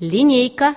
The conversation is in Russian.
линейка.